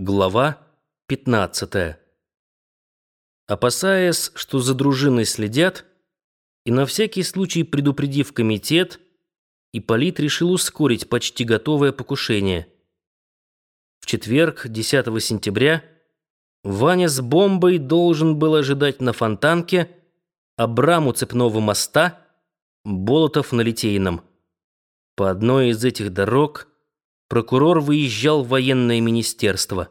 Глава 15. Опасаясь, что за дружиной следят, и на всякий случай предупредив комитет, Ипполит решил ускорить почти готовое покушение. В четверг, 10 сентября, Ваня с бомбой должен был ожидать на Фонтанке, Абраму цепного моста, Болотов на Литейном. По одной из этих дорог прокурор выезжал в военное министерство.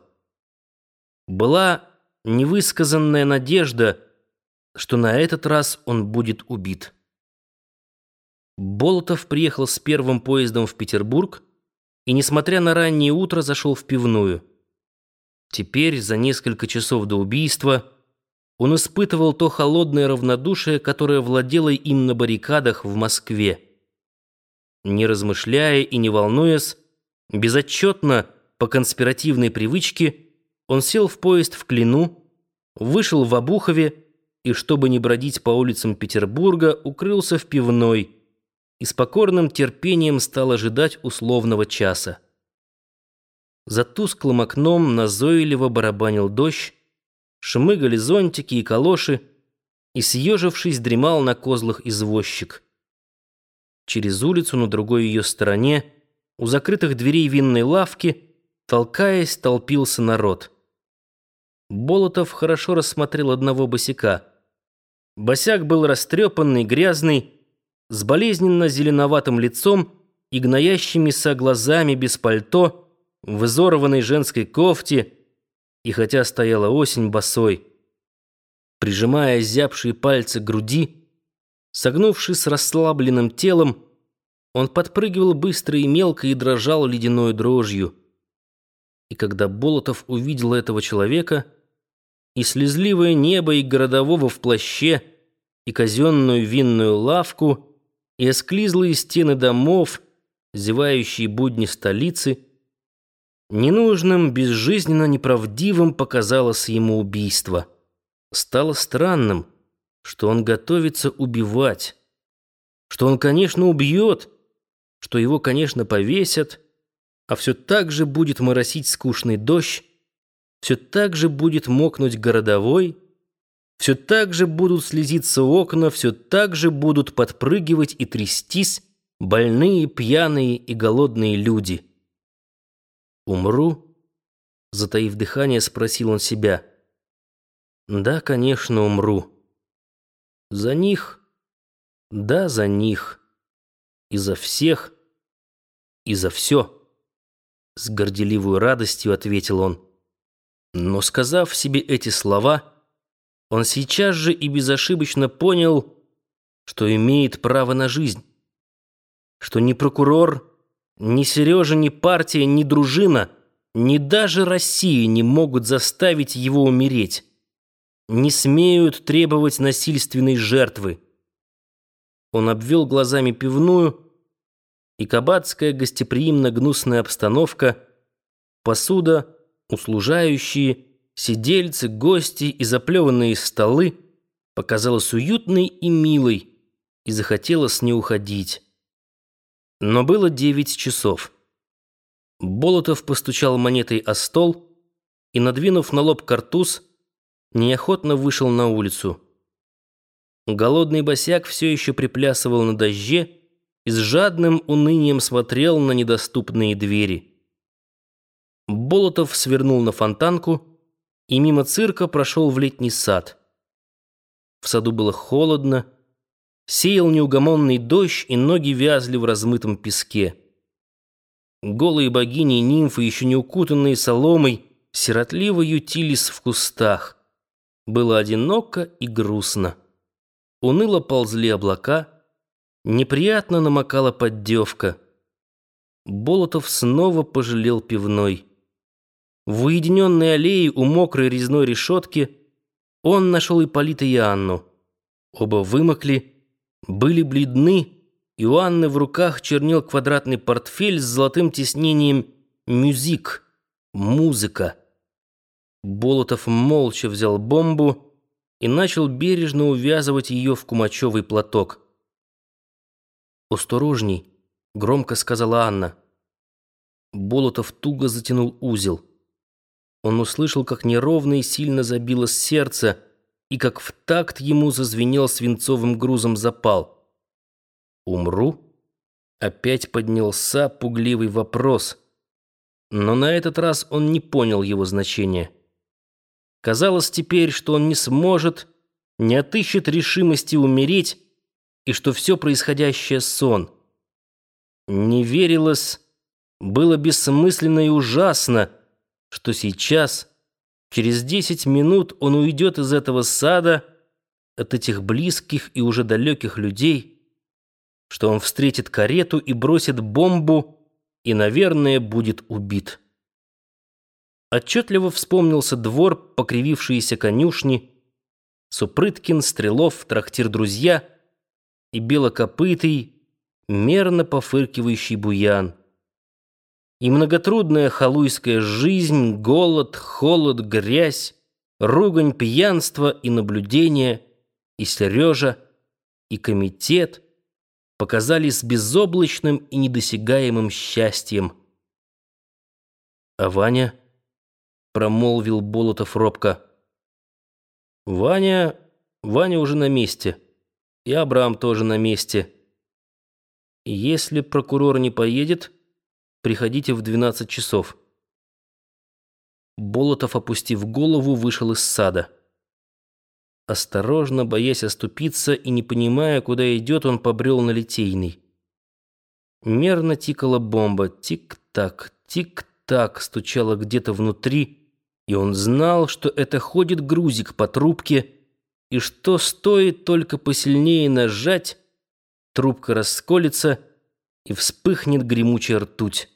Была невысказанная надежда, что на этот раз он будет убит. Болотов приехал с первым поездом в Петербург и, несмотря на раннее утро, зашел в пивную. Теперь, за несколько часов до убийства, он испытывал то холодное равнодушие, которое владело им на баррикадах в Москве. Не размышляя и не волнуясь, Безотчетно, по конспиративной привычке, он сел в поезд в Клину, вышел в Обухове и, чтобы не бродить по улицам Петербурга, укрылся в пивной и с покорным терпением стал ожидать условного часа. За тусклым окном назойливо барабанил дождь, шмыгали зонтики и калоши, и, съежившись, дремал на козлах извозчик. Через улицу на другой ее стороне у закрытых дверей винной лавки, толкаясь, толпился народ. Болотов хорошо рассмотрел одного босика. Босяк был растрепанный, грязный, с болезненно зеленоватым лицом и гноящимися глазами без пальто, в изорванной женской кофте, и хотя стояла осень босой, прижимая зябшие пальцы к груди, согнувшись расслабленным телом, он подпрыгивал быстро и мелко и дрожал ледяной дрожью. И когда Болотов увидел этого человека, и слезливое небо, и городового в плаще, и казенную винную лавку, и осклизлые стены домов, зевающие будни столицы, ненужным, безжизненно неправдивым показалось ему убийство. Стало странным, что он готовится убивать, что он, конечно, убьет, что его, конечно, повесят, а все так же будет моросить скучный дождь, все так же будет мокнуть городовой, все так же будут слезиться окна, все так же будут подпрыгивать и трястись больные, пьяные и голодные люди. «Умру?» — затаив дыхание, спросил он себя. «Да, конечно, умру. За них? Да, за них» и за всех, и за все. С горделивой радостью ответил он. Но, сказав себе эти слова, он сейчас же и безошибочно понял, что имеет право на жизнь. Что ни прокурор, ни Сережа, ни партия, ни дружина, ни даже Россия не могут заставить его умереть. Не смеют требовать насильственной жертвы. Он обвел глазами пивную, и кабацкая гостеприимно-гнусная обстановка, посуда, услужающие, сидельцы, гости и заплеванные столы показалась уютной и милой, и захотелось не уходить. Но было девять часов. Болотов постучал монетой о стол и, надвинув на лоб картуз, неохотно вышел на улицу. Голодный босяк все еще приплясывал на дожде и с жадным унынием смотрел на недоступные двери. Болотов свернул на фонтанку и мимо цирка прошел в летний сад. В саду было холодно, сеял неугомонный дождь, и ноги вязли в размытом песке. Голые богини и нимфы, еще не укутанные соломой, сиротливо ютились в кустах. Было одиноко и грустно. Уныло ползли облака, неприятно намокала поддевка. Болотов снова пожалел пивной. В уединенной аллее у мокрой резной решетки он нашел Ипполита и Анну. Оба вымокли, были бледны, и у Анны в руках чернел квадратный портфель с золотым тиснением «Мюзик» — «Музыка». Болотов молча взял бомбу и начал бережно увязывать ее в кумачевый платок. «Осторожней!» — громко сказала Анна. Болотов туго затянул узел. он услышал, как неровно и сильно забилось сердце, и как в такт ему зазвенел свинцовым грузом запал. «Умру?» Опять поднялся пугливый вопрос. Но на этот раз он не понял его значения. Казалось теперь, что он не сможет, не отыщет решимости умереть, и что все происходящее — сон. Не верилось, было бессмысленно и ужасно, что сейчас, через десять минут, он уйдет из этого сада, от этих близких и уже далеких людей, что он встретит карету и бросит бомбу, и, наверное, будет убит. Отчетливо вспомнился двор, покривившиеся конюшни, Супрыткин, Стрелов, трактир-друзья и белокопытый, мерно пофыркивающий буян. И многотрудная халуйская жизнь, голод, холод, грязь, ругань, пьянство и наблюдение, и Сережа, и комитет показались безоблачным и недосягаемым счастьем. А Ваня, промолвил Болотов робко, Ваня, Ваня уже на месте, и Абрам тоже на месте. Если прокурор не поедет, приходите в 12 часов. Болотов, опустив голову, вышел из сада. Осторожно, боясь оступиться и не понимая, куда идет, он побрел на Литейный. Мерно тикала бомба. Тик-так, тик-так стучала где-то внутри, и он знал, что это ходит грузик по трубке, и что стоит только посильнее нажать, трубка расколется и вспыхнет гремучая ртуть.